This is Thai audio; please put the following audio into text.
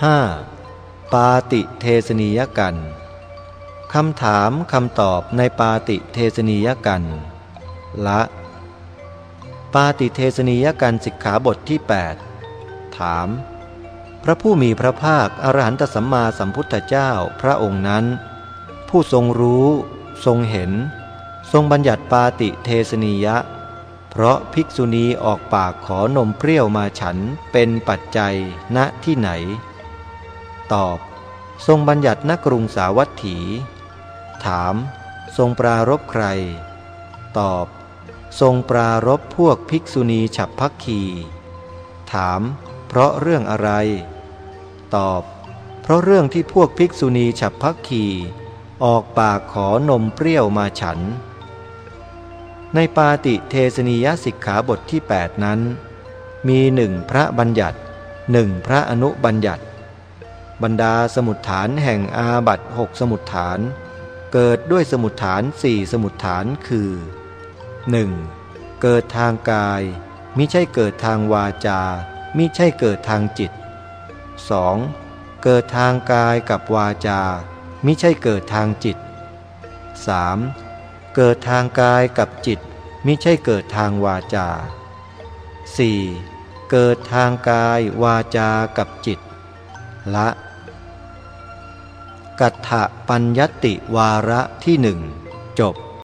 5. ปาติเทสนียกัณฑ์คำถามคำตอบในปาติเทสนียกัณฑ์ละ ปาติเทสนียกัณฑ์สิกขาบทที่ 8 ถาม พระผู้มีพระภาคอรหันตสัมมาสัมพุทธเจ้าพระองค์นั้น ผู้ทรงรู้ ทรงเห็น ทรงบัญญัติปาติเทสนียะ เพราะภิกษุณีออกปากขอนมเปรี้ยวมาฉันเป็นปัจจัยณที่ไหน ตอบ ทรงบัญญัติณกรุงสาวัตถี ถาม ทรงปรารบใคร ตอบ ทรงปรารบพวกภิกษุณีฉับพักคี ถาม เพราะเรื่องอะไร ตอบ เพราะเรื่องที่พวกภิกษุณีฉับพักคีออกปากขอนมเปรี้ยวมาฉัน ในปาติเทสนียสิกขาบทที่ 8 นั้น มีหนึ่งพระบัญญัติหนึ่งพระอนุบัญญัติ บรรดาสมุดฐานแห่งอาบัตหกสมุดฐาน เกิดด้วยสมุดฐานสี่สมุดฐานคือ 1. เกิดทางกาย มิใช่เกิดทางวาจา มิใช่เกิดทางจิต 2. เกิดทางกายกับวาจา มิใช่เกิดทางจิต 3. เกิดทางกายกับจิต มิใช่เกิดทางวาจา 4. เกิดทางกายวาจากับจิต ละ กัตถปัญญติวาระที่หนึ่งจบ